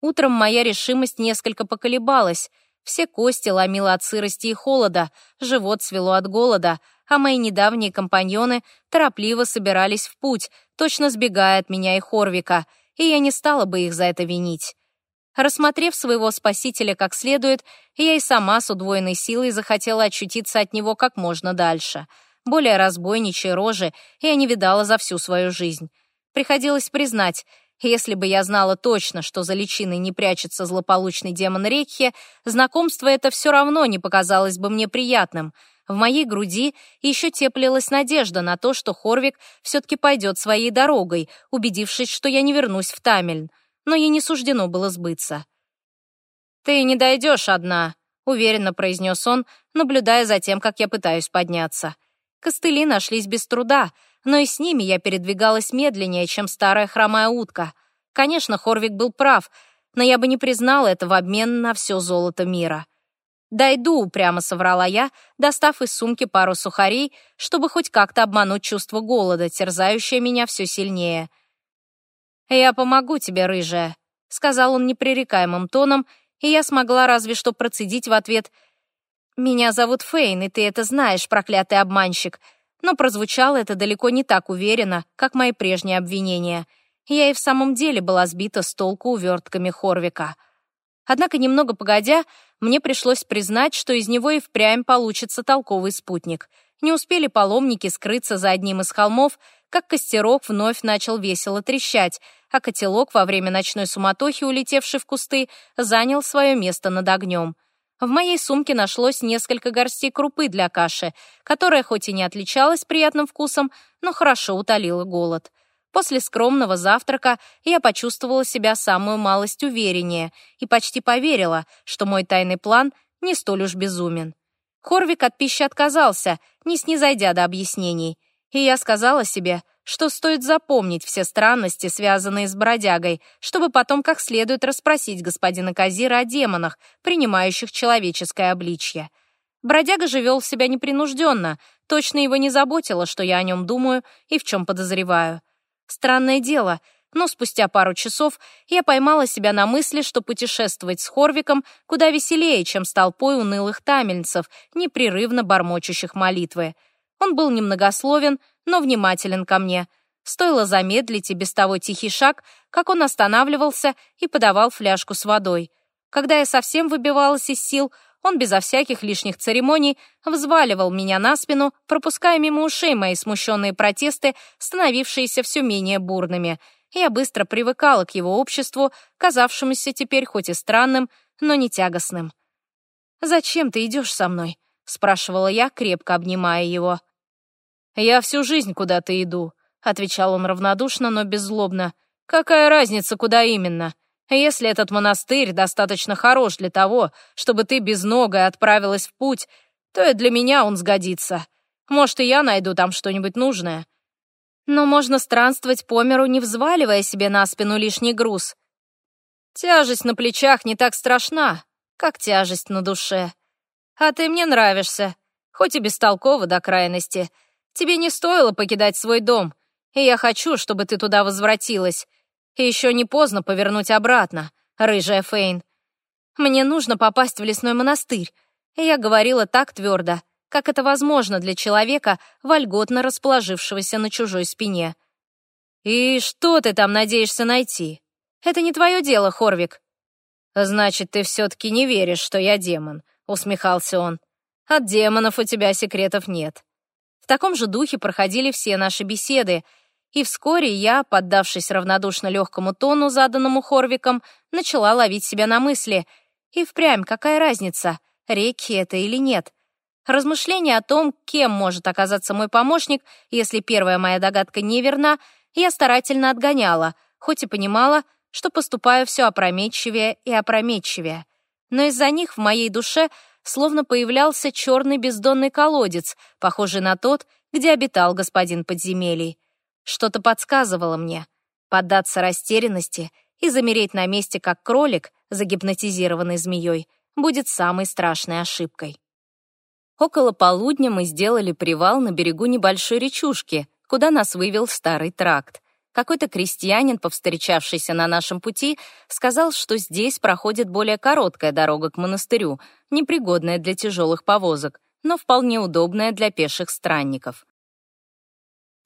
Утром моя решимость несколько поколебалась. Все кости ломило от сырости и холода, живот свело от голода, а мои недавние компаньоны торопливо собирались в путь, точно сбегая от меня и Хорвика, и я не стала бы их за это винить. Рассмотрев своего спасителя как следует, я и сама с удвоенной силой захотела очутиться от него как можно дальше. Более разбойничьей рожи я не видала за всю свою жизнь. Приходилось признать, если бы я знала точно, что за личиной не прячется злополучный демон Рекхи, знакомство это все равно не показалось бы мне приятным. В моей груди еще теплилась надежда на то, что Хорвик все-таки пойдет своей дорогой, убедившись, что я не вернусь в Тамельн. Но ей не суждено было сбыться. «Ты не дойдешь одна», — уверенно произнес он, наблюдая за тем, как я пытаюсь подняться. Костыли нашлись без труда — но и с ними я передвигалась медленнее, чем старая хромая утка. Конечно, Хорвик был прав, но я бы не признала это в обмен на все золото мира. «Дойду», — прямо соврала я, достав из сумки пару сухарей, чтобы хоть как-то обмануть чувство голода, терзающее меня все сильнее. «Я помогу тебе, рыжая», — сказал он непререкаемым тоном, и я смогла разве что процедить в ответ «Меня зовут Фейн, и ты это знаешь, проклятый обманщик», но прозвучало это далеко не так уверенно, как мои прежние обвинения. Я и в самом деле была сбита с толку увертками Хорвика. Однако, немного погодя, мне пришлось признать, что из него и впрямь получится толковый спутник. Не успели паломники скрыться за одним из холмов, как костерок вновь начал весело трещать, а котелок во время ночной суматохи, улетевший в кусты, занял свое место над огнем — в моей сумке нашлось несколько горстей крупы для каши, которая хоть и не отличалась приятным вкусом, но хорошо утолила голод. После скромного завтрака я почувствовала себя самую малость увереннее и почти поверила, что мой тайный план не столь уж безумен. Хорвик от пищи отказался, не снизойдя до объяснений, и я сказала себе — что стоит запомнить все странности, связанные с бродягой, чтобы потом как следует расспросить господина Казира о демонах, принимающих человеческое обличье. Бродяга же вел себя непринужденно, точно его не заботило, что я о нем думаю и в чем подозреваю. Странное дело, но спустя пару часов я поймала себя на мысли, что путешествовать с Хорвиком куда веселее, чем с толпой унылых тамельцев, непрерывно бормочущих молитвы. Он был немногословен, но внимателен ко мне. Стоило замедлить и без того тихий шаг, как он останавливался и подавал фляжку с водой. Когда я совсем выбивалась из сил, он безо всяких лишних церемоний взваливал меня на спину, пропуская мимо ушей мои смущенные протесты, становившиеся все менее бурными. Я быстро привыкала к его обществу, казавшемуся теперь хоть и странным, но не тягостным. «Зачем ты идешь со мной?» — спрашивала я, крепко обнимая его. «Я всю жизнь куда-то иду», — отвечал он равнодушно, но беззлобно. «Какая разница, куда именно? Если этот монастырь достаточно хорош для того, чтобы ты безногая отправилась в путь, то и для меня он сгодится. Может, и я найду там что-нибудь нужное». Но можно странствовать по миру, не взваливая себе на спину лишний груз. Тяжесть на плечах не так страшна, как тяжесть на душе. А ты мне нравишься, хоть и бестолково до крайности — Тебе не стоило покидать свой дом, и я хочу, чтобы ты туда возвратилась. Еще не поздно повернуть обратно, рыжая Фейн. Мне нужно попасть в лесной монастырь. Я говорила так твердо, как это возможно для человека, вольготно расположившегося на чужой спине. «И что ты там надеешься найти? Это не твое дело, Хорвик». «Значит, ты все-таки не веришь, что я демон», — усмехался он. «От демонов у тебя секретов нет таком же духе проходили все наши беседы, и вскоре я, поддавшись равнодушно легкому тону, заданному Хорвиком, начала ловить себя на мысли. И впрямь, какая разница, реки это или нет? Размышления о том, кем может оказаться мой помощник, если первая моя догадка неверна, я старательно отгоняла, хоть и понимала, что поступаю все опрометчивее и опрометчивее. Но из-за них в моей душе словно появлялся черный бездонный колодец, похожий на тот, где обитал господин подземелий. Что-то подсказывало мне. Поддаться растерянности и замереть на месте, как кролик, загипнотизированный змеей, будет самой страшной ошибкой. Около полудня мы сделали привал на берегу небольшой речушки, куда нас вывел старый тракт. Какой-то крестьянин, повстречавшийся на нашем пути, сказал, что здесь проходит более короткая дорога к монастырю, непригодная для тяжелых повозок, но вполне удобная для пеших странников.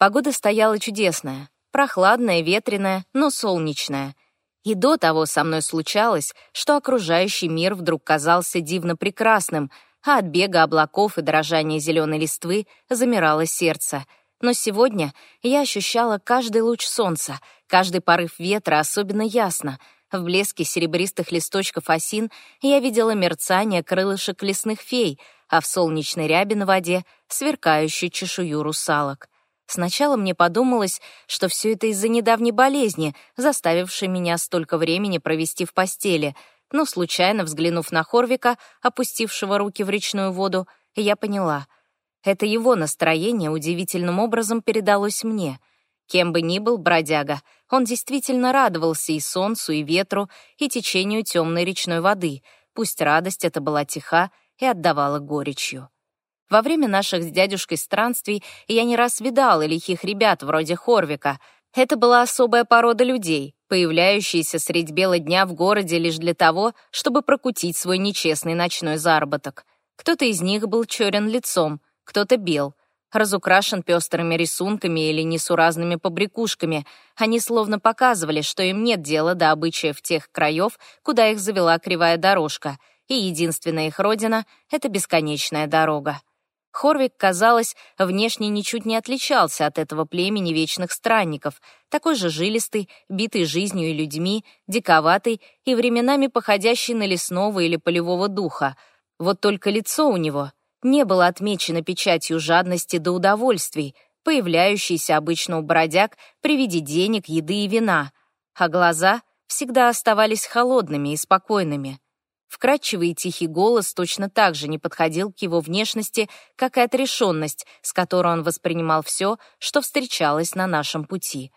Погода стояла чудесная, прохладная, ветреная, но солнечная. И до того со мной случалось, что окружающий мир вдруг казался дивно прекрасным, а от бега облаков и дрожания зеленой листвы замирало сердце. Но сегодня я ощущала каждый луч солнца, каждый порыв ветра особенно ясно. В блеске серебристых листочков осин я видела мерцание крылышек лесных фей, а в солнечной рябе на воде — сверкающую чешую русалок. Сначала мне подумалось, что все это из-за недавней болезни, заставившей меня столько времени провести в постели, но случайно взглянув на Хорвика, опустившего руки в речную воду, я поняла — это его настроение удивительным образом передалось мне. Кем бы ни был бродяга, он действительно радовался и солнцу, и ветру, и течению темной речной воды, пусть радость эта была тиха и отдавала горечью. Во время наших с дядюшкой странствий я не раз видала лихих ребят вроде Хорвика. Это была особая порода людей, появляющиеся средь бела дня в городе лишь для того, чтобы прокутить свой нечестный ночной заработок. Кто-то из них был черен лицом, кто-то бел, разукрашен пестрыми рисунками или несуразными побрякушками. Они словно показывали, что им нет дела до обычаев тех краев, куда их завела кривая дорожка, и единственная их родина — это бесконечная дорога. Хорвик, казалось, внешне ничуть не отличался от этого племени вечных странников, такой же жилистый, битый жизнью и людьми, диковатый и временами походящий на лесного или полевого духа. Вот только лицо у него не было отмечено печатью жадности до удовольствий, появляющейся обычно у бродяг при виде денег, еды и вина, а глаза всегда оставались холодными и спокойными. Вкрадчивый и тихий голос точно так же не подходил к его внешности, как и отрешенность, с которой он воспринимал все, что встречалось на нашем пути.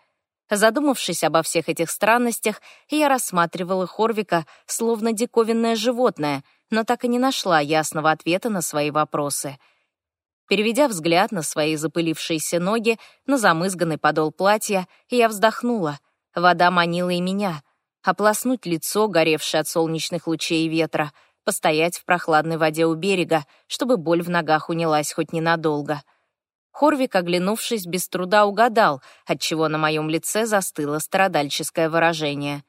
Задумавшись обо всех этих странностях, я рассматривала Хорвика словно диковинное животное, но так и не нашла ясного ответа на свои вопросы. Переведя взгляд на свои запылившиеся ноги, на замызганный подол платья, я вздохнула. Вода манила и меня — ополоснуть лицо, горевшее от солнечных лучей и ветра, постоять в прохладной воде у берега, чтобы боль в ногах унялась хоть ненадолго. Хорвик, оглянувшись, без труда угадал, отчего на моем лице застыло страдальческое выражение.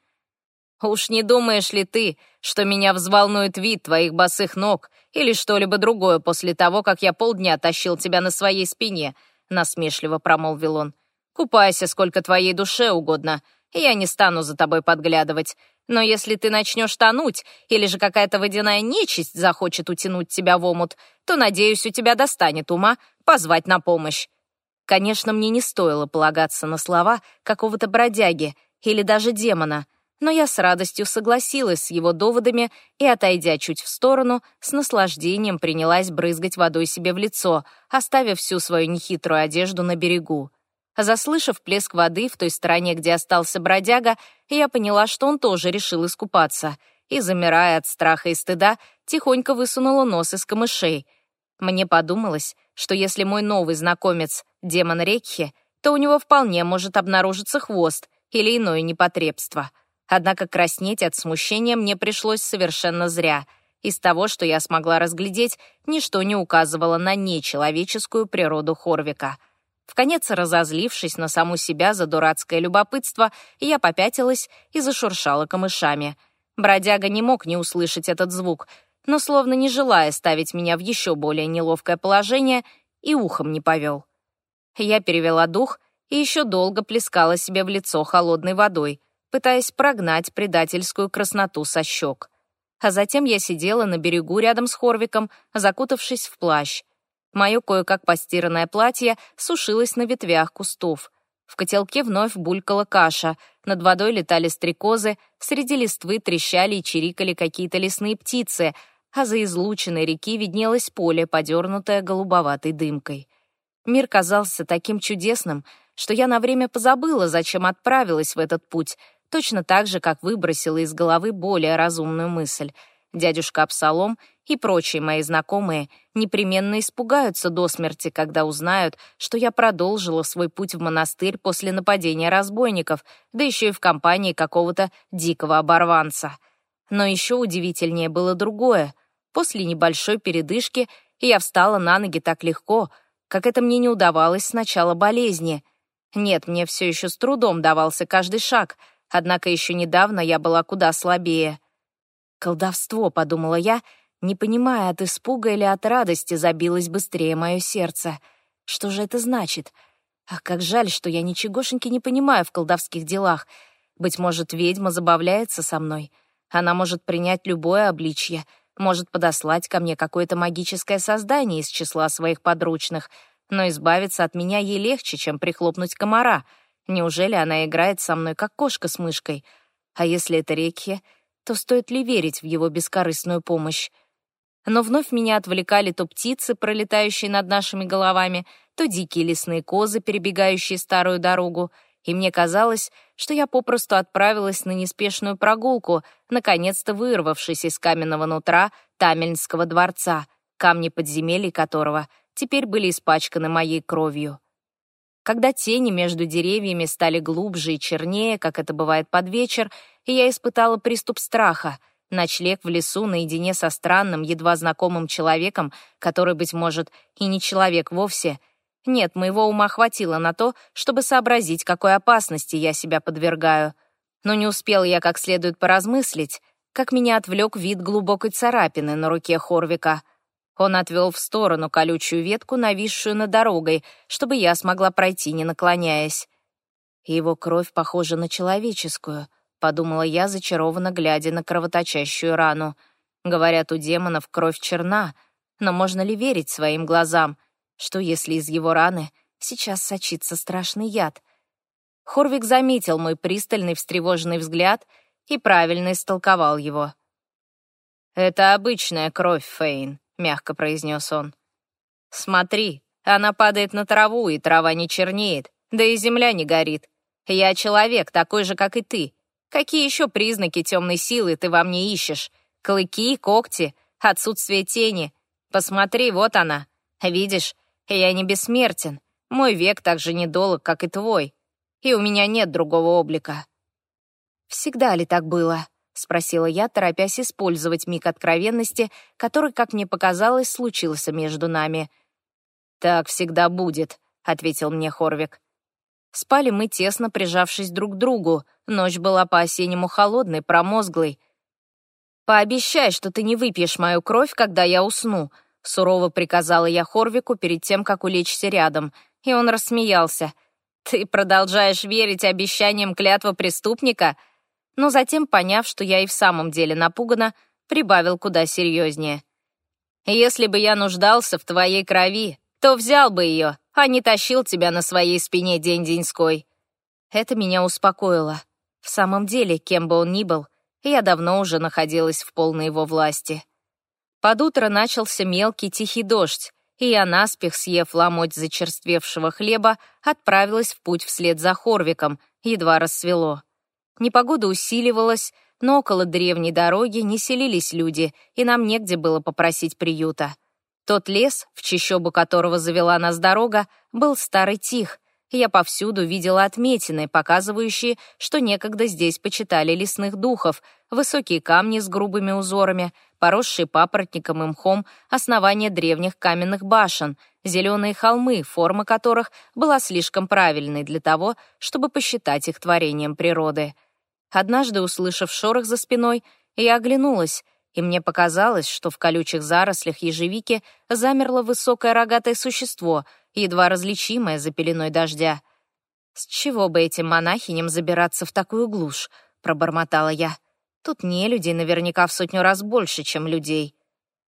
«Уж не думаешь ли ты, что меня взволнует вид твоих босых ног или что-либо другое после того, как я полдня тащил тебя на своей спине?» — насмешливо промолвил он. «Купайся, сколько твоей душе угодно, я не стану за тобой подглядывать. Но если ты начнешь тонуть, или же какая-то водяная нечисть захочет утянуть тебя в омут, то, надеюсь, у тебя достанет ума позвать на помощь. Конечно, мне не стоило полагаться на слова какого-то бродяги или даже демона, но я с радостью согласилась с его доводами и, отойдя чуть в сторону, с наслаждением принялась брызгать водой себе в лицо, оставив всю свою нехитрую одежду на берегу. Заслышав плеск воды в той стороне, где остался бродяга, я поняла, что он тоже решил искупаться, и, замирая от страха и стыда, тихонько высунула нос из камышей. Мне подумалось, что если мой новый знакомец — демон Рекхи, то у него вполне может обнаружиться хвост или иное непотребство. Однако краснеть от смущения мне пришлось совершенно зря. Из того, что я смогла разглядеть, ничто не указывало на нечеловеческую природу Хорвика — в конец разозлившись на саму себя за дурацкое любопытство, я попятилась и зашуршала камышами. Бродяга не мог не услышать этот звук, но, словно не желая ставить меня в еще более неловкое положение, и ухом не повел. Я перевела дух и еще долго плескала себе в лицо холодной водой, пытаясь прогнать предательскую красноту со щек. А затем я сидела на берегу рядом с Хорвиком, закутавшись в плащ, Мое кое-как постиранное платье сушилось на ветвях кустов. В котелке вновь булькала каша, над водой летали стрекозы, среди листвы трещали и чирикали какие-то лесные птицы, а за излученной реки виднелось поле, подернутое голубоватой дымкой. Мир казался таким чудесным, что я на время позабыла, зачем отправилась в этот путь, точно так же, как выбросила из головы более разумную мысль. Дядюшка Абсалом и прочие мои знакомые непременно испугаются до смерти, когда узнают, что я продолжила свой путь в монастырь после нападения разбойников, да еще и в компании какого-то дикого оборванца. Но еще удивительнее было другое. После небольшой передышки я встала на ноги так легко, как это мне не удавалось с начала болезни. Нет, мне все еще с трудом давался каждый шаг, однако еще недавно я была куда слабее. «Колдовство», — подумала я, не понимая, от испуга или от радости забилось быстрее мое сердце. Что же это значит? Ах, как жаль, что я ничегошеньки не понимаю в колдовских делах. Быть может, ведьма забавляется со мной. Она может принять любое обличье, может подослать ко мне какое-то магическое создание из числа своих подручных, но избавиться от меня ей легче, чем прихлопнуть комара. Неужели она играет со мной, как кошка с мышкой? А если это Рекхе, то стоит ли верить в его бескорыстную помощь? Но вновь меня отвлекали то птицы, пролетающие над нашими головами, то дикие лесные козы, перебегающие старую дорогу, и мне казалось, что я попросту отправилась на неспешную прогулку, наконец-то вырвавшись из каменного нутра Тамельнского дворца, камни подземелий которого теперь были испачканы моей кровью. Когда тени между деревьями стали глубже и чернее, как это бывает под вечер, и я испытала приступ страха — Ночлег в лесу наедине со странным, едва знакомым человеком, который, быть может, и не человек вовсе. Нет, моего ума хватило на то, чтобы сообразить, какой опасности я себя подвергаю. Но не успел я как следует поразмыслить, как меня отвлек вид глубокой царапины на руке Хорвика. Он отвел в сторону колючую ветку, нависшую над дорогой, чтобы я смогла пройти, не наклоняясь. Его кровь похожа на человеческую — подумала я, зачарованно глядя на кровоточащую рану. Говорят, у демонов кровь черна, но можно ли верить своим глазам? Что если из его раны сейчас сочится страшный яд? Хорвик заметил мой пристальный встревоженный взгляд и правильно истолковал его. «Это обычная кровь, Фейн», — мягко произнес он. «Смотри, она падает на траву, и трава не чернеет, да и земля не горит. Я человек, такой же, как и ты, Какие еще признаки темной силы ты во мне ищешь? Клыки, когти, отсутствие тени. Посмотри, вот она. Видишь, я не бессмертен. Мой век так же недолг, как и твой. И у меня нет другого облика. Всегда ли так было? — спросила я, торопясь использовать миг откровенности, который, как мне показалось, случился между нами. «Так всегда будет», — ответил мне Хорвик. Спали мы, тесно прижавшись друг к другу. Ночь была по-осеннему холодной, промозглой. «Пообещай, что ты не выпьешь мою кровь, когда я усну», — сурово приказала я Хорвику перед тем, как улечься рядом. И он рассмеялся. «Ты продолжаешь верить обещаниям клятва преступника?» Но затем, поняв, что я и в самом деле напугана, прибавил куда серьезнее. «Если бы я нуждался в твоей крови, то взял бы ее, а не тащил тебя на своей спине день-деньской». Это меня успокоило. В самом деле, кем бы он ни был, я давно уже находилась в полной его власти. Под утро начался мелкий тихий дождь, и я, наспех съев ломоть зачерствевшего хлеба, отправилась в путь вслед за Хорвиком, едва рассвело. Непогода усиливалась, но около древней дороги не селились люди, и нам негде было попросить приюта. Тот лес, в чащобу которого завела нас дорога, был старый тих. Я повсюду видела отметины, показывающие, что некогда здесь почитали лесных духов, высокие камни с грубыми узорами, поросшие папоротником и мхом основания древних каменных башен, зеленые холмы, форма которых была слишком правильной для того, чтобы посчитать их творением природы. Однажды, услышав шорох за спиной, я оглянулась — и мне показалось, что в колючих зарослях ежевики замерло высокое рогатое существо, едва различимое за пеленой дождя. «С чего бы этим монахиням забираться в такую глушь?» — пробормотала я. «Тут не людей наверняка в сотню раз больше, чем людей».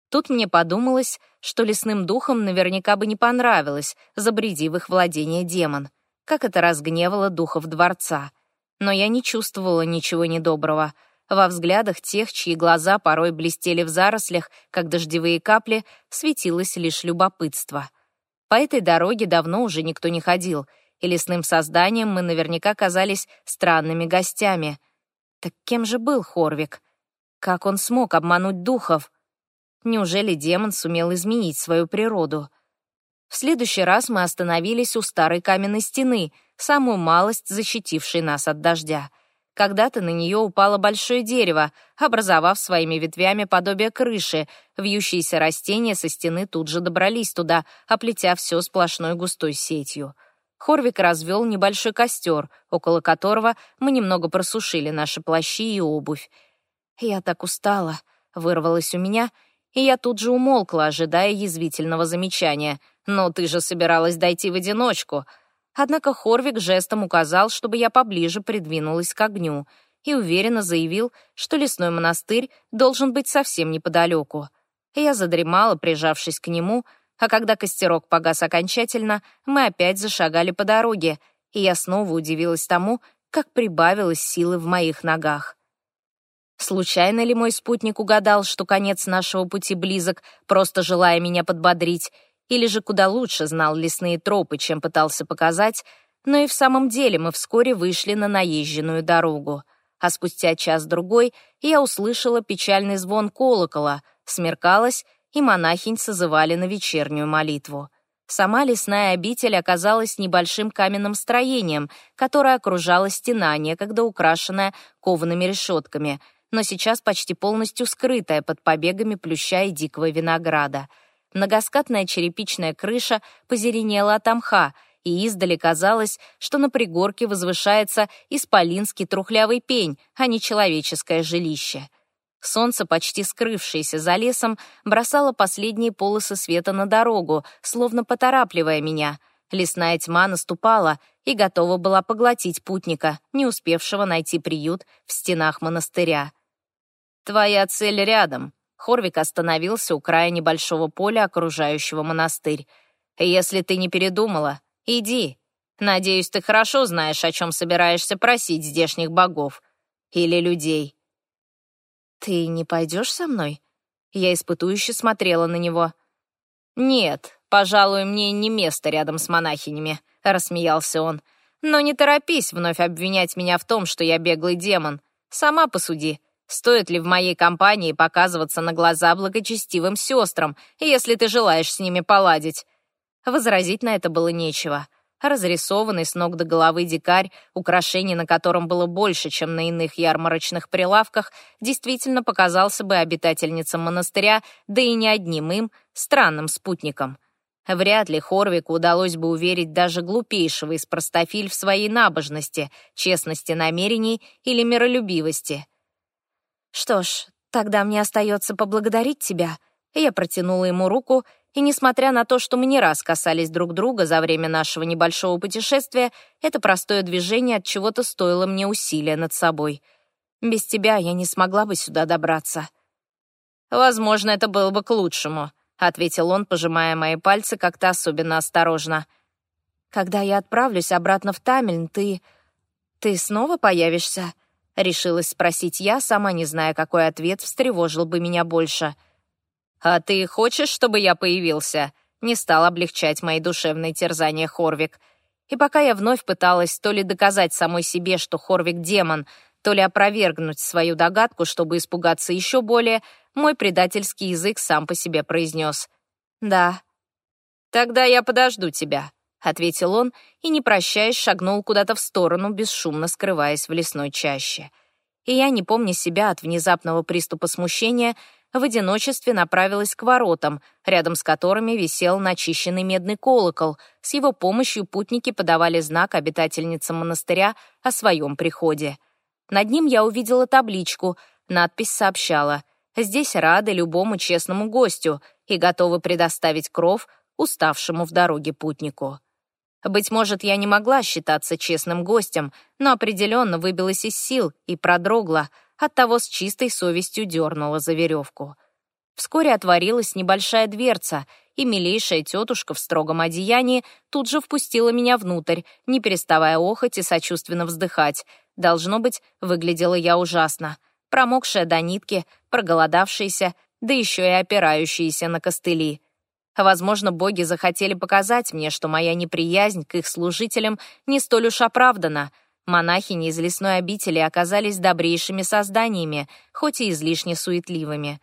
Тут мне подумалось, что лесным духам наверняка бы не понравилось, забреди их владение демон, как это разгневало духов дворца. Но я не чувствовала ничего недоброго — во взглядах тех, чьи глаза порой блестели в зарослях, как дождевые капли, светилось лишь любопытство. По этой дороге давно уже никто не ходил, и лесным созданием мы наверняка казались странными гостями. Так кем же был Хорвик? Как он смог обмануть духов? Неужели демон сумел изменить свою природу? В следующий раз мы остановились у старой каменной стены, самую малость защитившей нас от дождя. Когда-то на нее упало большое дерево, образовав своими ветвями подобие крыши. Вьющиеся растения со стены тут же добрались туда, оплетя все сплошной густой сетью. Хорвик развел небольшой костер, около которого мы немного просушили наши плащи и обувь. «Я так устала», — вырвалось у меня, и я тут же умолкла, ожидая язвительного замечания — «Но ты же собиралась дойти в одиночку». Однако Хорвик жестом указал, чтобы я поближе придвинулась к огню, и уверенно заявил, что лесной монастырь должен быть совсем неподалеку. Я задремала, прижавшись к нему, а когда костерок погас окончательно, мы опять зашагали по дороге, и я снова удивилась тому, как прибавилось силы в моих ногах. Случайно ли мой спутник угадал, что конец нашего пути близок, просто желая меня подбодрить, или же куда лучше знал лесные тропы, чем пытался показать, но и в самом деле мы вскоре вышли на наезженную дорогу. А спустя час-другой я услышала печальный звон колокола, смеркалось, и монахинь созывали на вечернюю молитву. Сама лесная обитель оказалась небольшим каменным строением, которое окружала стена, некогда украшенная коваными решетками, но сейчас почти полностью скрытая под побегами плюща и дикого винограда — Многоскатная черепичная крыша позеленела от мха, и издали казалось, что на пригорке возвышается исполинский трухлявый пень, а не человеческое жилище. Солнце, почти скрывшееся за лесом, бросало последние полосы света на дорогу, словно поторапливая меня. Лесная тьма наступала и готова была поглотить путника, не успевшего найти приют в стенах монастыря. «Твоя цель рядом», Хорвик остановился у края небольшого поля, окружающего монастырь. «Если ты не передумала, иди. Надеюсь, ты хорошо знаешь, о чем собираешься просить здешних богов. Или людей». «Ты не пойдешь со мной?» Я испытующе смотрела на него. «Нет, пожалуй, мне не место рядом с монахинями», — рассмеялся он. «Но не торопись вновь обвинять меня в том, что я беглый демон. Сама посуди. Стоит ли в моей компании показываться на глаза благочестивым сестрам, если ты желаешь с ними поладить?» Возразить на это было нечего. Разрисованный с ног до головы дикарь, украшений на котором было больше, чем на иных ярмарочных прилавках, действительно показался бы обитательницам монастыря, да и не одним им, странным спутником. Вряд ли Хорвику удалось бы уверить даже глупейшего из простофиль в своей набожности, честности намерений или миролюбивости — «Что ж, тогда мне остается поблагодарить тебя». Я протянула ему руку, и, несмотря на то, что мы не раз касались друг друга за время нашего небольшого путешествия, это простое движение от чего-то стоило мне усилия над собой. Без тебя я не смогла бы сюда добраться. «Возможно, это было бы к лучшему», — ответил он, пожимая мои пальцы как-то особенно осторожно. «Когда я отправлюсь обратно в Тамельн, ты... ты снова появишься?» Решилась спросить я, сама не зная, какой ответ встревожил бы меня больше. «А ты хочешь, чтобы я появился?» Не стал облегчать мои душевные терзания Хорвик. И пока я вновь пыталась то ли доказать самой себе, что Хорвик — демон, то ли опровергнуть свою догадку, чтобы испугаться еще более, мой предательский язык сам по себе произнес. «Да». «Тогда я подожду тебя», — ответил он и, не прощаясь, шагнул куда-то в сторону, бесшумно скрываясь в лесной чаще. И я, не помня себя от внезапного приступа смущения, в одиночестве направилась к воротам, рядом с которыми висел начищенный медный колокол. С его помощью путники подавали знак обитательницам монастыря о своем приходе. Над ним я увидела табличку, надпись сообщала «Здесь рады любому честному гостю и готовы предоставить кров уставшему в дороге путнику». Быть может, я не могла считаться честным гостем, но определенно выбилась из сил и продрогла, оттого с чистой совестью дернула за веревку. Вскоре отворилась небольшая дверца, и милейшая тетушка в строгом одеянии тут же впустила меня внутрь, не переставая охоть и сочувственно вздыхать. Должно быть, выглядела я ужасно. Промокшая до нитки, проголодавшаяся, да еще и опирающаяся на костыли. Возможно, боги захотели показать мне, что моя неприязнь к их служителям не столь уж оправдана. Монахини из лесной обители оказались добрейшими созданиями, хоть и излишне суетливыми.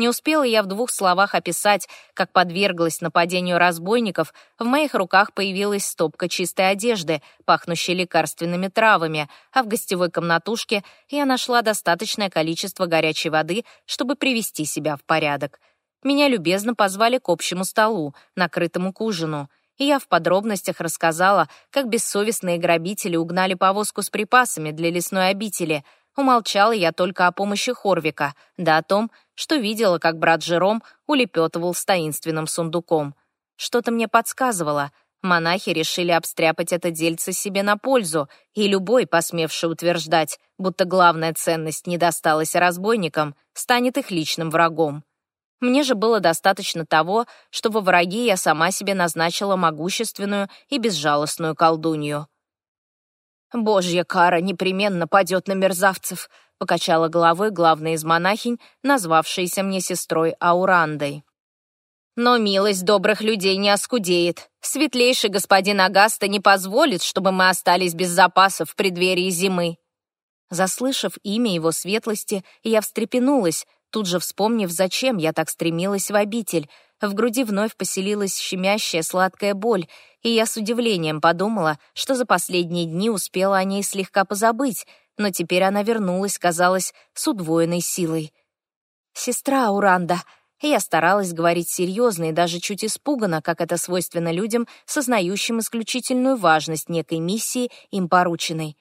Не успела я в двух словах описать, как подверглась нападению разбойников, в моих руках появилась стопка чистой одежды, пахнущей лекарственными травами, а в гостевой комнатушке я нашла достаточное количество горячей воды, чтобы привести себя в порядок. Меня любезно позвали к общему столу, накрытому к ужину, и я в подробностях рассказала, как бессовестные грабители угнали повозку с припасами для лесной обители — Умолчала я только о помощи Хорвика, да о том, что видела, как брат Жером улепетывал с таинственным сундуком. Что-то мне подсказывало. Монахи решили обстряпать это дельце себе на пользу, и любой, посмевший утверждать, будто главная ценность не досталась разбойникам, станет их личным врагом. Мне же было достаточно того, что во враги я сама себе назначила могущественную и безжалостную колдунью. «Божья кара непременно падет на мерзавцев», — покачала головой главная из монахинь, назвавшаяся мне сестрой Аурандой. «Но милость добрых людей не оскудеет. Светлейший господин Агаста не позволит, чтобы мы остались без запасов в преддверии зимы». Заслышав имя его светлости, я встрепенулась, тут же вспомнив, зачем я так стремилась в обитель. В груди вновь поселилась щемящая сладкая боль, и я с удивлением подумала, что за последние дни успела о ней слегка позабыть, но теперь она вернулась, казалось, с удвоенной силой. «Сестра Уранда», я старалась говорить серьезно и даже чуть испуганно, как это свойственно людям, сознающим исключительную важность некой миссии, им порученной.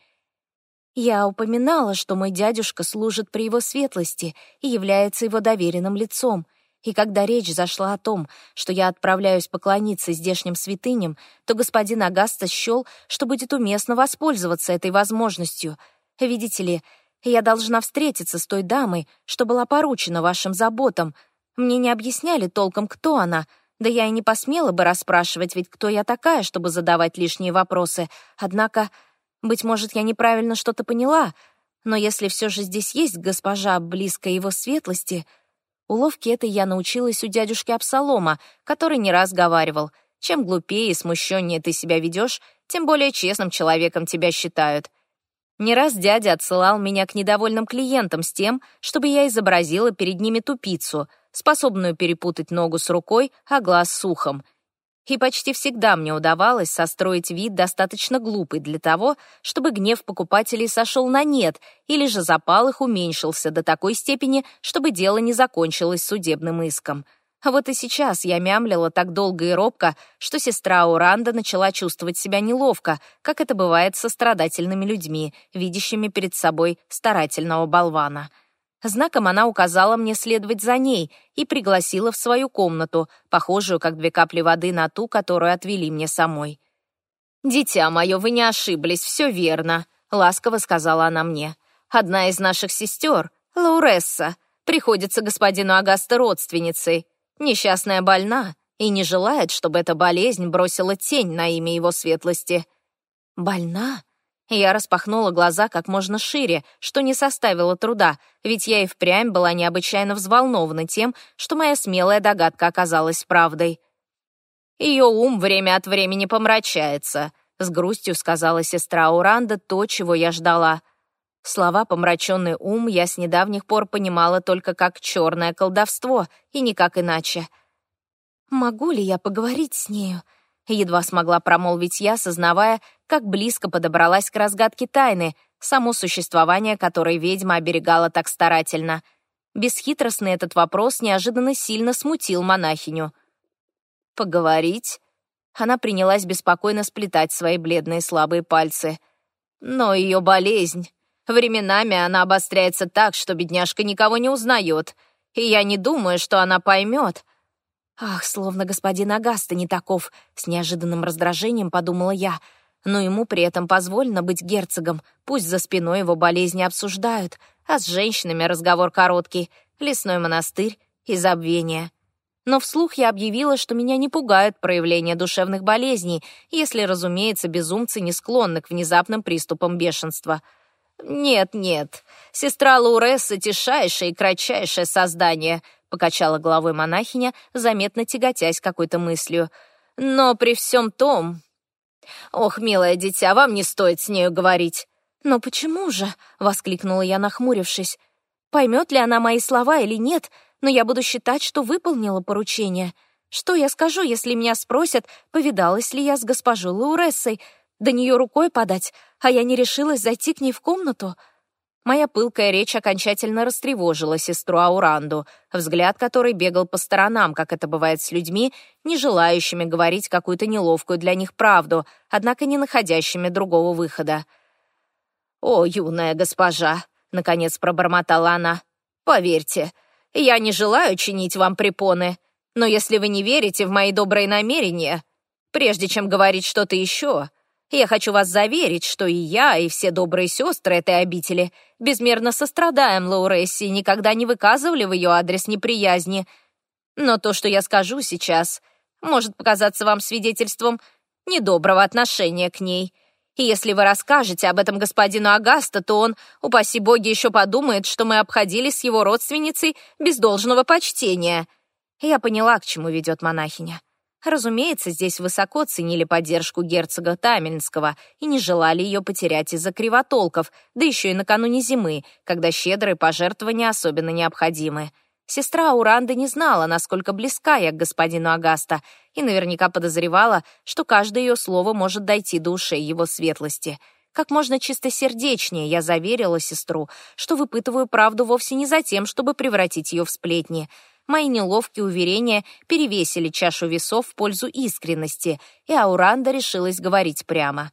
Я упоминала, что мой дядюшка служит при его светлости и является его доверенным лицом — и когда речь зашла о том, что я отправляюсь поклониться здешним святыням, то господин Агаста счел, что будет уместно воспользоваться этой возможностью. Видите ли, я должна встретиться с той дамой, что была поручена вашим заботам. Мне не объясняли толком, кто она, да я и не посмела бы расспрашивать, ведь кто я такая, чтобы задавать лишние вопросы. Однако, быть может, я неправильно что-то поняла, но если все же здесь есть госпожа, близкая его светлости — Уловки этой я научилась у дядюшки Абсалома, который не раз говаривал, чем глупее и смущеннее ты себя ведешь, тем более честным человеком тебя считают. Не раз дядя отсылал меня к недовольным клиентам с тем, чтобы я изобразила перед ними тупицу, способную перепутать ногу с рукой, а глаз с ухом — и почти всегда мне удавалось состроить вид достаточно глупый для того, чтобы гнев покупателей сошел на нет, или же запал их уменьшился до такой степени, чтобы дело не закончилось судебным иском. Вот и сейчас я мямлила так долго и робко, что сестра Уранда начала чувствовать себя неловко, как это бывает со страдательными людьми, видящими перед собой старательного болвана — Знаком она указала мне следовать за ней и пригласила в свою комнату, похожую как две капли воды на ту, которую отвели мне самой. «Дитя мое, вы не ошиблись, все верно», — ласково сказала она мне. «Одна из наших сестер, Лауресса, приходится господину Агаста родственницей. Несчастная больна и не желает, чтобы эта болезнь бросила тень на имя его светлости». «Больна?» Я распахнула глаза как можно шире, что не составило труда, ведь я и впрямь была необычайно взволнована тем, что моя смелая догадка оказалась правдой. «Ее ум время от времени помрачается», — с грустью сказала сестра Уранда то, чего я ждала. Слова «помраченный ум» я с недавних пор понимала только как черное колдовство, и никак иначе. «Могу ли я поговорить с нею?» Едва смогла промолвить я, сознавая, как близко подобралась к разгадке тайны, само существование которой ведьма оберегала так старательно. Бесхитростный этот вопрос неожиданно сильно смутил монахиню. «Поговорить?» Она принялась беспокойно сплетать свои бледные слабые пальцы. «Но ее болезнь. Временами она обостряется так, что бедняжка никого не узнает. И я не думаю, что она поймет, Ах, словно господин Агаста не таков, с неожиданным раздражением подумала я. Но ему при этом позволено быть герцогом, пусть за спиной его болезни обсуждают, а с женщинами разговор короткий, лесной монастырь и забвение. Но вслух я объявила, что меня не пугают проявления душевных болезней, если, разумеется, безумцы не склонны к внезапным приступам бешенства. «Нет, нет, сестра Лауресса — тишайшее и кратчайшее создание», — покачала головой монахиня, заметно тяготясь какой-то мыслью. «Но при всем том...» «Ох, милое дитя, вам не стоит с нею говорить». «Но почему же?» — воскликнула я, нахмурившись. «Поймет ли она мои слова или нет? но я буду считать, что выполнила поручение. Что я скажу, если меня спросят, повидалась ли я с госпожой Лаурессой, до нее рукой подать, а я не решилась зайти к ней в комнату?» Моя пылкая речь окончательно растревожила сестру Ауранду, взгляд которой бегал по сторонам, как это бывает с людьми, не желающими говорить какую-то неловкую для них правду, однако не находящими другого выхода. «О, юная госпожа!» — наконец пробормотала она. «Поверьте, я не желаю чинить вам препоны, но если вы не верите в мои добрые намерения, прежде чем говорить что-то еще, я хочу вас заверить, что и я, и все добрые сестры этой обители безмерно сострадаем Лауресси и никогда не выказывали в ее адрес неприязни. Но то, что я скажу сейчас, может показаться вам свидетельством недоброго отношения к ней. И если вы расскажете об этом господину Агаста, то он, упаси боги, еще подумает, что мы обходились с его родственницей без должного почтения. Я поняла, к чему ведет монахиня. Разумеется, здесь высоко ценили поддержку герцога Тамельнского и не желали ее потерять из-за кривотолков, да еще и накануне зимы, когда щедрые пожертвования особенно необходимы. Сестра Ауранды не знала, насколько близка я к господину Агаста, и наверняка подозревала, что каждое ее слово может дойти до ушей его светлости. Как можно чистосердечнее я заверила сестру, что выпытываю правду вовсе не за тем, чтобы превратить ее в сплетни — Мои неловкие уверения перевесили чашу весов в пользу искренности, и Ауранда решилась говорить прямо.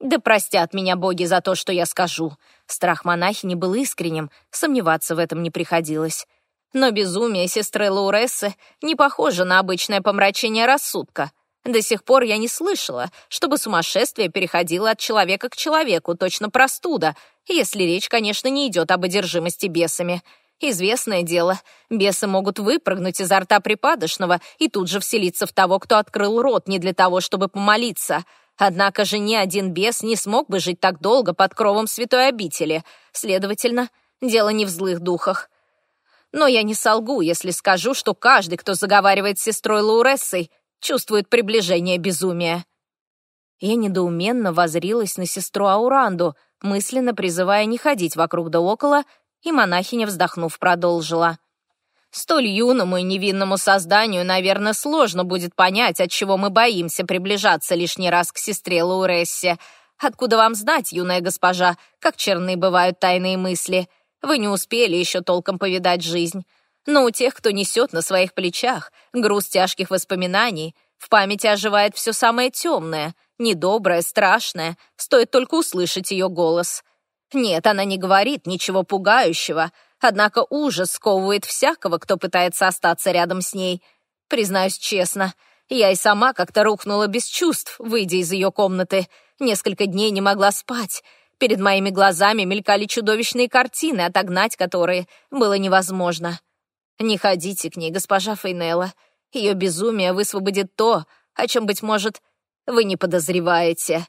«Да простят меня боги за то, что я скажу». Страх монахини был искренним, сомневаться в этом не приходилось. Но безумие сестры Лаурессы не похоже на обычное помрачение рассудка. До сих пор я не слышала, чтобы сумасшествие переходило от человека к человеку, точно простуда, если речь, конечно, не идет об одержимости бесами — Известное дело, бесы могут выпрыгнуть изо рта припадочного и тут же вселиться в того, кто открыл рот не для того, чтобы помолиться. Однако же ни один бес не смог бы жить так долго под кровом святой обители. Следовательно, дело не в злых духах. Но я не солгу, если скажу, что каждый, кто заговаривает с сестрой Лаурессой, чувствует приближение безумия. Я недоуменно возрилась на сестру Ауранду, мысленно призывая не ходить вокруг да около и монахиня, вздохнув, продолжила. «Столь юному и невинному созданию, наверное, сложно будет понять, от чего мы боимся приближаться лишний раз к сестре Лаурессе. Откуда вам знать, юная госпожа, как черны бывают тайные мысли? Вы не успели еще толком повидать жизнь. Но у тех, кто несет на своих плечах груз тяжких воспоминаний, в памяти оживает все самое темное, недоброе, страшное, стоит только услышать ее голос. Нет, она не говорит ничего пугающего, однако ужас сковывает всякого, кто пытается остаться рядом с ней. Признаюсь честно, я и сама как-то рухнула без чувств, выйдя из ее комнаты. Несколько дней не могла спать. Перед моими глазами мелькали чудовищные картины, отогнать которые было невозможно. Не ходите к ней, госпожа Фейнелла. Ее безумие высвободит то, о чем, быть может, вы не подозреваете.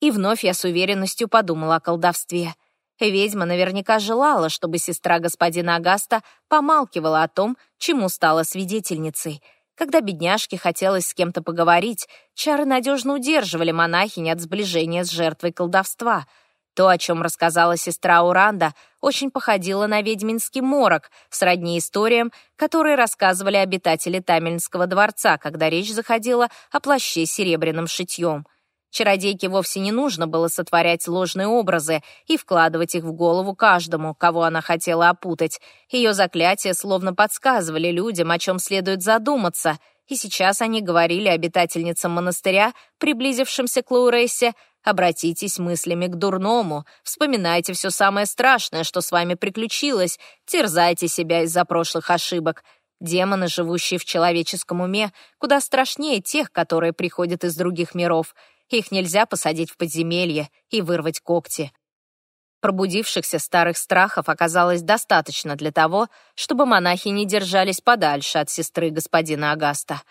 И вновь я с уверенностью подумала о колдовстве. Ведьма наверняка желала, чтобы сестра господина Агаста помалкивала о том, чему стала свидетельницей. Когда бедняжке хотелось с кем-то поговорить, чары надежно удерживали монахинь от сближения с жертвой колдовства. То, о чем рассказала сестра Уранда, очень походило на ведьминский морок, сродни историям, которые рассказывали обитатели Тамельнского дворца, когда речь заходила о плаще с серебряным шитьем — Чародейке вовсе не нужно было сотворять ложные образы и вкладывать их в голову каждому, кого она хотела опутать. Ее заклятия словно подсказывали людям, о чем следует задуматься, и сейчас они говорили обитательницам монастыря, приблизившимся к Лаурессе, Обратитесь мыслями к дурному, вспоминайте все самое страшное, что с вами приключилось, терзайте себя из-за прошлых ошибок. Демоны, живущие в человеческом уме, куда страшнее тех, которые приходят из других миров — их нельзя посадить в подземелье и вырвать когти. Пробудившихся старых страхов оказалось достаточно для того, чтобы монахи не держались подальше от сестры господина Агаста.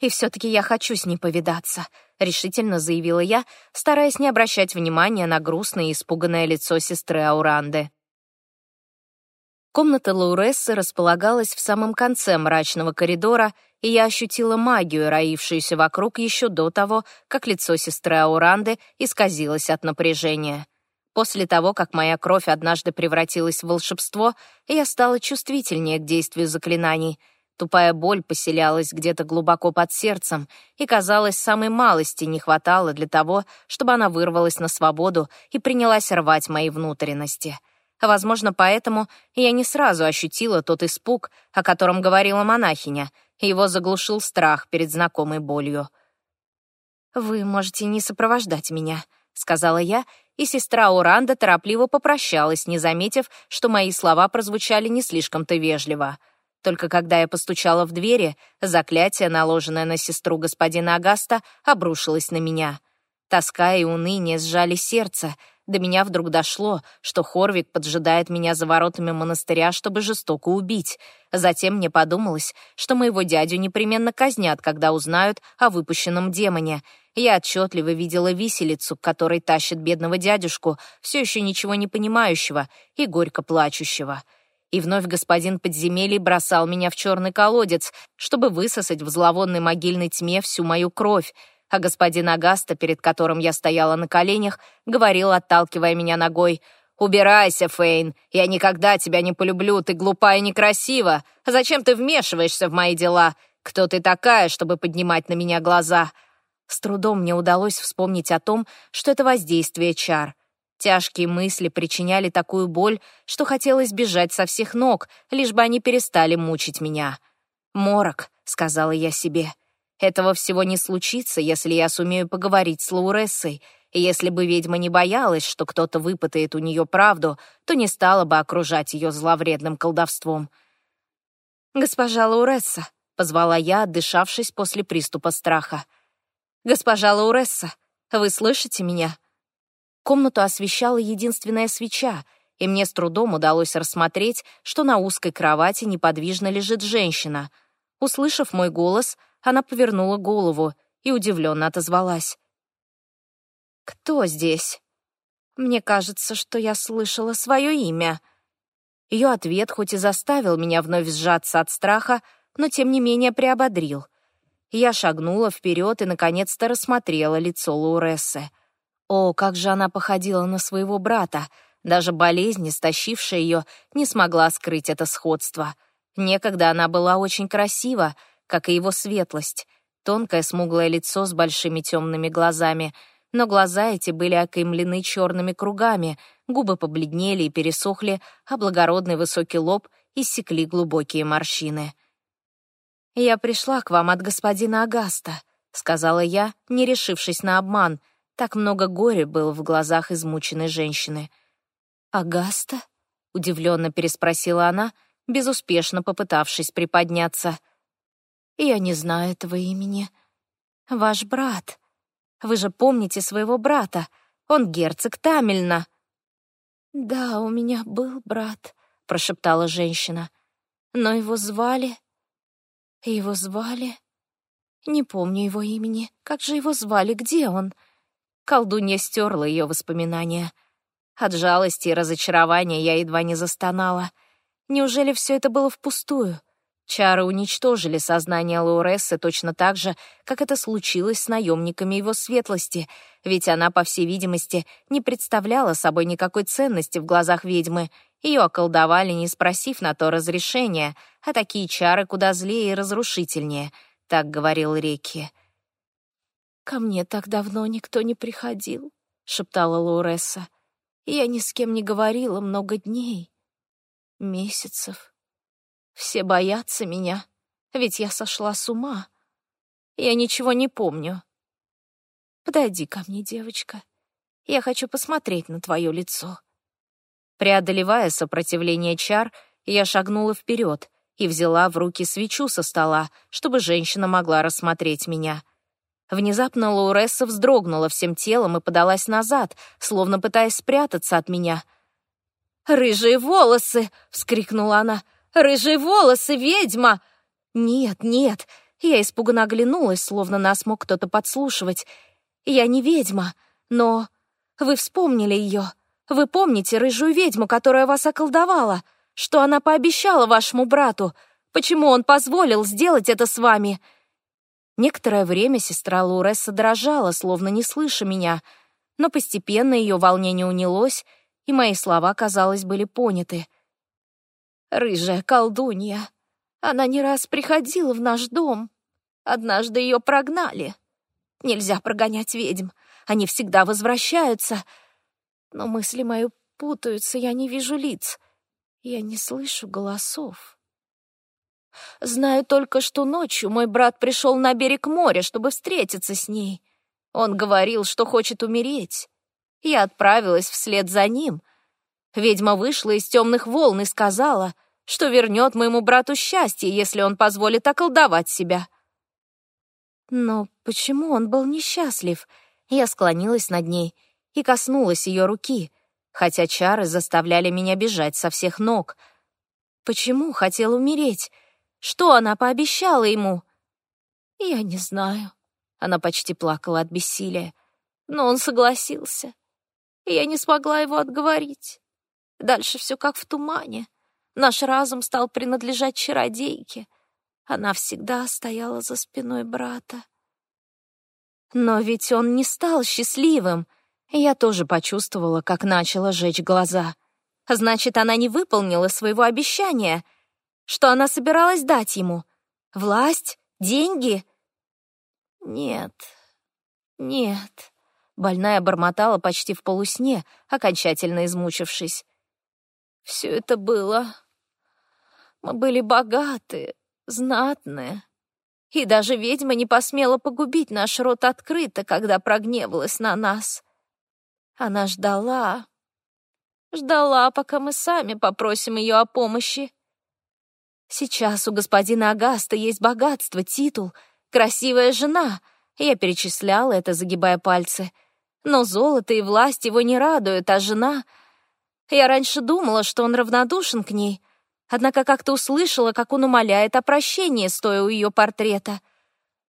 «И все-таки я хочу с ней повидаться», — решительно заявила я, стараясь не обращать внимания на грустное и испуганное лицо сестры Ауранды. Комната Лаурессы располагалась в самом конце мрачного коридора, и я ощутила магию, роившуюся вокруг еще до того, как лицо сестры Ауранды исказилось от напряжения. После того, как моя кровь однажды превратилась в волшебство, я стала чувствительнее к действию заклинаний. Тупая боль поселялась где-то глубоко под сердцем, и, казалось, самой малости не хватало для того, чтобы она вырвалась на свободу и принялась рвать мои внутренности. Возможно, поэтому я не сразу ощутила тот испуг, о котором говорила монахиня. Его заглушил страх перед знакомой болью. «Вы можете не сопровождать меня», — сказала я, и сестра Уранда торопливо попрощалась, не заметив, что мои слова прозвучали не слишком-то вежливо. Только когда я постучала в двери, заклятие, наложенное на сестру господина Агаста, обрушилось на меня. Тоска и уныние сжали сердце — до меня вдруг дошло, что Хорвик поджидает меня за воротами монастыря, чтобы жестоко убить. Затем мне подумалось, что моего дядю непременно казнят, когда узнают о выпущенном демоне. Я отчетливо видела виселицу, которой тащит бедного дядюшку, все еще ничего не понимающего и горько плачущего. И вновь господин подземелий бросал меня в черный колодец, чтобы высосать в зловонной могильной тьме всю мою кровь, а господин Агаста, перед которым я стояла на коленях, говорил, отталкивая меня ногой, «Убирайся, Фейн, я никогда тебя не полюблю, ты глупа и некрасива. Зачем ты вмешиваешься в мои дела? Кто ты такая, чтобы поднимать на меня глаза?» С трудом мне удалось вспомнить о том, что это воздействие чар. Тяжкие мысли причиняли такую боль, что хотелось бежать со всех ног, лишь бы они перестали мучить меня. «Морок», — сказала я себе, — этого всего не случится, если я сумею поговорить с Лаурессой, и если бы ведьма не боялась, что кто-то выпытает у нее правду, то не стала бы окружать ее зловредным колдовством. «Госпожа Лауресса», — позвала я, отдышавшись после приступа страха. «Госпожа Лауресса, вы слышите меня?» Комнату освещала единственная свеча, и мне с трудом удалось рассмотреть, что на узкой кровати неподвижно лежит женщина. Услышав мой голос, она повернула голову и удивленно отозвалась. «Кто здесь?» «Мне кажется, что я слышала свое имя». Ее ответ хоть и заставил меня вновь сжаться от страха, но тем не менее приободрил. Я шагнула вперед и наконец-то рассмотрела лицо Лаурессы. О, как же она походила на своего брата! Даже болезнь, истощившая ее, не смогла скрыть это сходство. Некогда она была очень красива, как и его светлость, тонкое смуглое лицо с большими темными глазами, но глаза эти были окаймлены черными кругами, губы побледнели и пересохли, а благородный высокий лоб иссекли глубокие морщины. «Я пришла к вам от господина Агаста», — сказала я, не решившись на обман. Так много горя было в глазах измученной женщины. «Агаста?» — удивленно переспросила она, безуспешно попытавшись приподняться. Я не знаю этого имени. Ваш брат. Вы же помните своего брата. Он герцог Тамельна. Да, у меня был брат, прошептала женщина. Но его звали... Его звали... Не помню его имени. Как же его звали? Где он? Колдунья стерла ее воспоминания. От жалости и разочарования я едва не застонала. Неужели все это было впустую? Чары уничтожили сознание Лаурессы точно так же, как это случилось с наемниками его светлости, ведь она, по всей видимости, не представляла собой никакой ценности в глазах ведьмы. Ее околдовали, не спросив на то разрешения, а такие чары куда злее и разрушительнее, так говорил Реки. «Ко мне так давно никто не приходил», — шептала Лауресса. «Я ни с кем не говорила много дней, месяцев». Все боятся меня, ведь я сошла с ума. Я ничего не помню. Подойди ко мне, девочка. Я хочу посмотреть на твое лицо. Преодолевая сопротивление чар, я шагнула вперед и взяла в руки свечу со стола, чтобы женщина могла рассмотреть меня. Внезапно Лауресса вздрогнула всем телом и подалась назад, словно пытаясь спрятаться от меня. «Рыжие волосы!» — вскрикнула она. Рыжие волосы, ведьма!» «Нет, нет!» Я испуганно оглянулась, словно нас мог кто-то подслушивать. «Я не ведьма, но...» «Вы вспомнили ее. Вы помните рыжую ведьму, которая вас околдовала? Что она пообещала вашему брату? Почему он позволил сделать это с вами?» Некоторое время сестра Луресса дрожала, словно не слыша меня, но постепенно ее волнение унялось, и мои слова, казалось, были поняты. «Рыжая колдунья. Она не раз приходила в наш дом. Однажды ее прогнали. Нельзя прогонять ведьм. Они всегда возвращаются. Но мысли мои путаются, я не вижу лиц. Я не слышу голосов. Знаю только, что ночью мой брат пришел на берег моря, чтобы встретиться с ней. Он говорил, что хочет умереть. Я отправилась вслед за ним. Ведьма вышла из темных волн и сказала, что вернет моему брату счастье, если он позволит околдовать себя. Но почему он был несчастлив? Я склонилась над ней и коснулась ее руки, хотя чары заставляли меня бежать со всех ног. Почему хотел умереть? Что она пообещала ему? Я не знаю. Она почти плакала от бессилия. Но он согласился. Я не смогла его отговорить. Дальше все как в тумане. Наш разум стал принадлежать чародейке. Она всегда стояла за спиной брата. Но ведь он не стал счастливым. Я тоже почувствовала, как начала жечь глаза. Значит, она не выполнила своего обещания. Что она собиралась дать ему? Власть? Деньги? Нет, нет. Больная бормотала почти в полусне, окончательно измучившись. Все это было... Мы были богаты, знатные. И даже ведьма не посмела погубить наш род открыто, когда прогневалась на нас. Она ждала, ждала, пока мы сами попросим ее о помощи. Сейчас у господина Агаста есть богатство, титул, красивая жена. Я перечисляла это, загибая пальцы. Но золото и власть его не радуют, а жена... Я раньше думала, что он равнодушен к ней, однако как-то услышала, как он умоляет о прощении, стоя у ее портрета.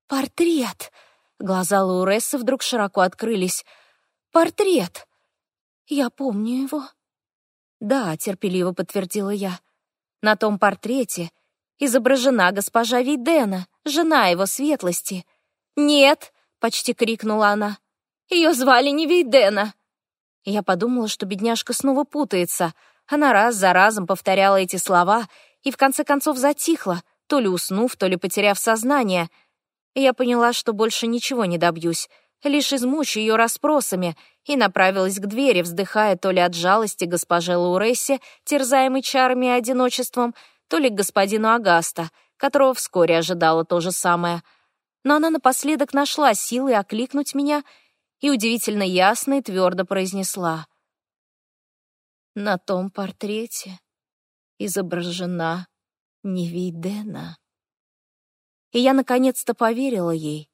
«Портрет!» Глаза Лаурессы вдруг широко открылись. «Портрет! Я помню его». «Да», — терпеливо подтвердила я. «На том портрете изображена госпожа Вейдена, жена его светлости». «Нет!» — почти крикнула она. «Ее звали не Вейдена!» Я подумала, что бедняжка снова путается — она раз за разом повторяла эти слова и в конце концов затихла, то ли уснув, то ли потеряв сознание. Я поняла, что больше ничего не добьюсь, лишь измучу ее расспросами, и направилась к двери, вздыхая то ли от жалости госпоже Лаурессе, терзаемой чарами и одиночеством, то ли к господину Агаста, которого вскоре ожидала то же самое. Но она напоследок нашла силы окликнуть меня и удивительно ясно и твердо произнесла — на том портрете изображена Невидена. И я наконец-то поверила ей.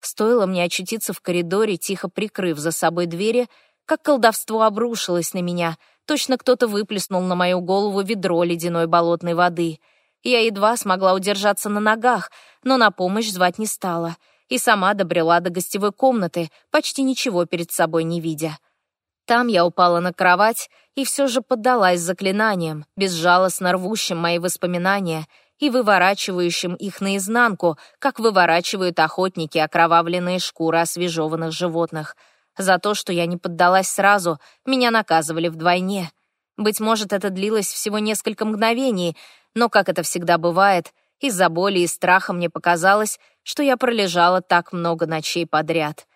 Стоило мне очутиться в коридоре, тихо прикрыв за собой двери, как колдовство обрушилось на меня, точно кто-то выплеснул на мою голову ведро ледяной болотной воды. Я едва смогла удержаться на ногах, но на помощь звать не стала, и сама добрела до гостевой комнаты, почти ничего перед собой не видя. Там я упала на кровать и все же поддалась заклинаниям, безжалостно рвущим мои воспоминания и выворачивающим их наизнанку, как выворачивают охотники окровавленные шкуры освежеванных животных. За то, что я не поддалась сразу, меня наказывали вдвойне. Быть может, это длилось всего несколько мгновений, но, как это всегда бывает, из-за боли и страха мне показалось, что я пролежала так много ночей подряд.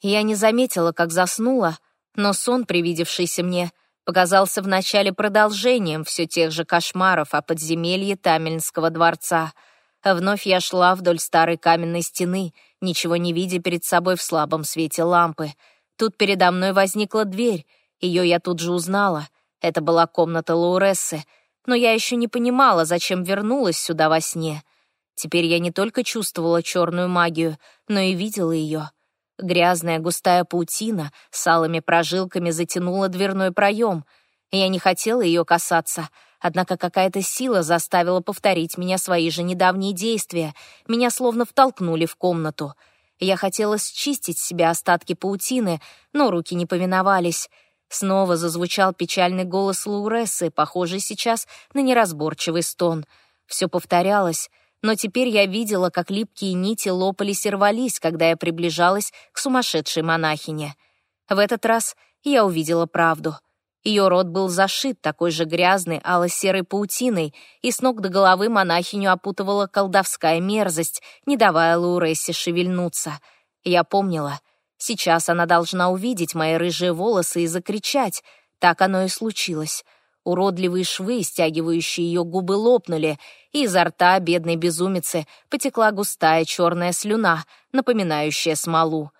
Я не заметила, как заснула, но сон, привидевшийся мне, показался вначале продолжением все тех же кошмаров о подземелье Тамельнского дворца. Вновь я шла вдоль старой каменной стены, ничего не видя перед собой в слабом свете лампы. Тут передо мной возникла дверь, ее я тут же узнала. Это была комната Лаурессы, но я еще не понимала, зачем вернулась сюда во сне. Теперь я не только чувствовала черную магию, но и видела ее — Грязная густая паутина с алыми прожилками затянула дверной проем. Я не хотела ее касаться, однако какая-то сила заставила повторить меня свои же недавние действия. Меня словно втолкнули в комнату. Я хотела счистить с себя остатки паутины, но руки не повиновались. Снова зазвучал печальный голос Лаурессы, похожий сейчас на неразборчивый стон. Все повторялось — но теперь я видела, как липкие нити лопались и рвались, когда я приближалась к сумасшедшей монахине. В этот раз я увидела правду. Ее рот был зашит такой же грязной ало-серой паутиной, и с ног до головы монахиню опутывала колдовская мерзость, не давая Лаурессе шевельнуться. Я помнила, сейчас она должна увидеть мои рыжие волосы и закричать. Так оно и случилось. Уродливые швы, стягивающие ее губы, лопнули, и изо рта бедной безумицы потекла густая черная слюна, напоминающая смолу.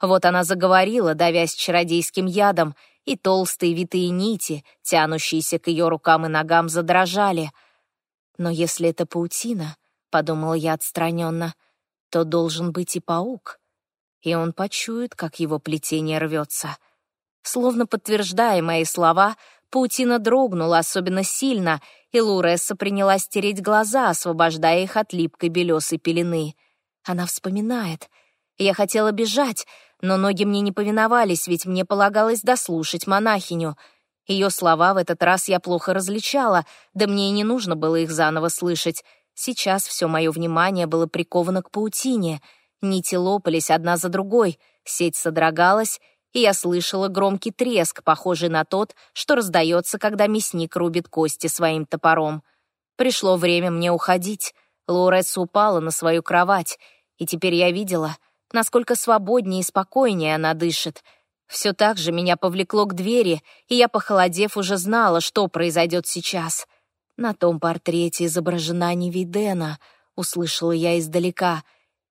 Вот она заговорила, давясь чародейским ядом, и толстые витые нити, тянущиеся к ее рукам и ногам, задрожали. «Но если это паутина», — подумала я отстраненно, — «то должен быть и паук, и он почует, как его плетение рвется». Словно подтверждая мои слова, паутина дрогнула особенно сильно, и Луресса принялась тереть глаза, освобождая их от липкой белесой пелены. Она вспоминает. Я хотела бежать, но ноги мне не повиновались, ведь мне полагалось дослушать монахиню. Ее слова в этот раз я плохо различала, да мне и не нужно было их заново слышать. Сейчас все мое внимание было приковано к паутине. Нити лопались одна за другой, сеть содрогалась, и я слышала громкий треск, похожий на тот, что раздается, когда мясник рубит кости своим топором. Пришло время мне уходить. Лоуресса упала на свою кровать, и теперь я видела — насколько свободнее и спокойнее она дышит. Все так же меня повлекло к двери, и я, похолодев, уже знала, что произойдет сейчас. На том портрете изображена Невидена, услышала я издалека,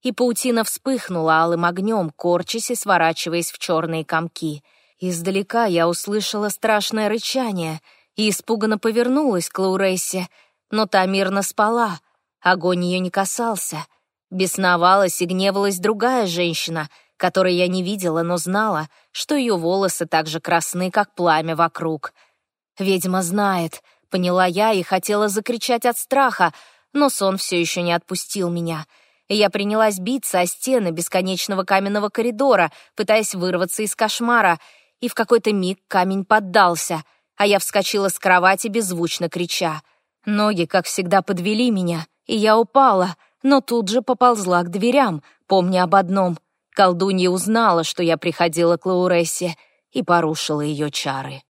и паутина вспыхнула алым огнем, корчась и сворачиваясь в черные комки. Издалека я услышала страшное рычание и испуганно повернулась к Лаурессе, но та мирно спала, огонь ее не касался — Бесновалась и гневалась другая женщина, которой я не видела, но знала, что ее волосы так же красны, как пламя вокруг. «Ведьма знает», — поняла я и хотела закричать от страха, но сон все еще не отпустил меня. И я принялась биться о стены бесконечного каменного коридора, пытаясь вырваться из кошмара, и в какой-то миг камень поддался, а я вскочила с кровати, беззвучно крича. Ноги, как всегда, подвели меня, и я упала — но тут же поползла к дверям, помня об одном. Колдунья узнала, что я приходила к Лаурессе, и порушила ее чары.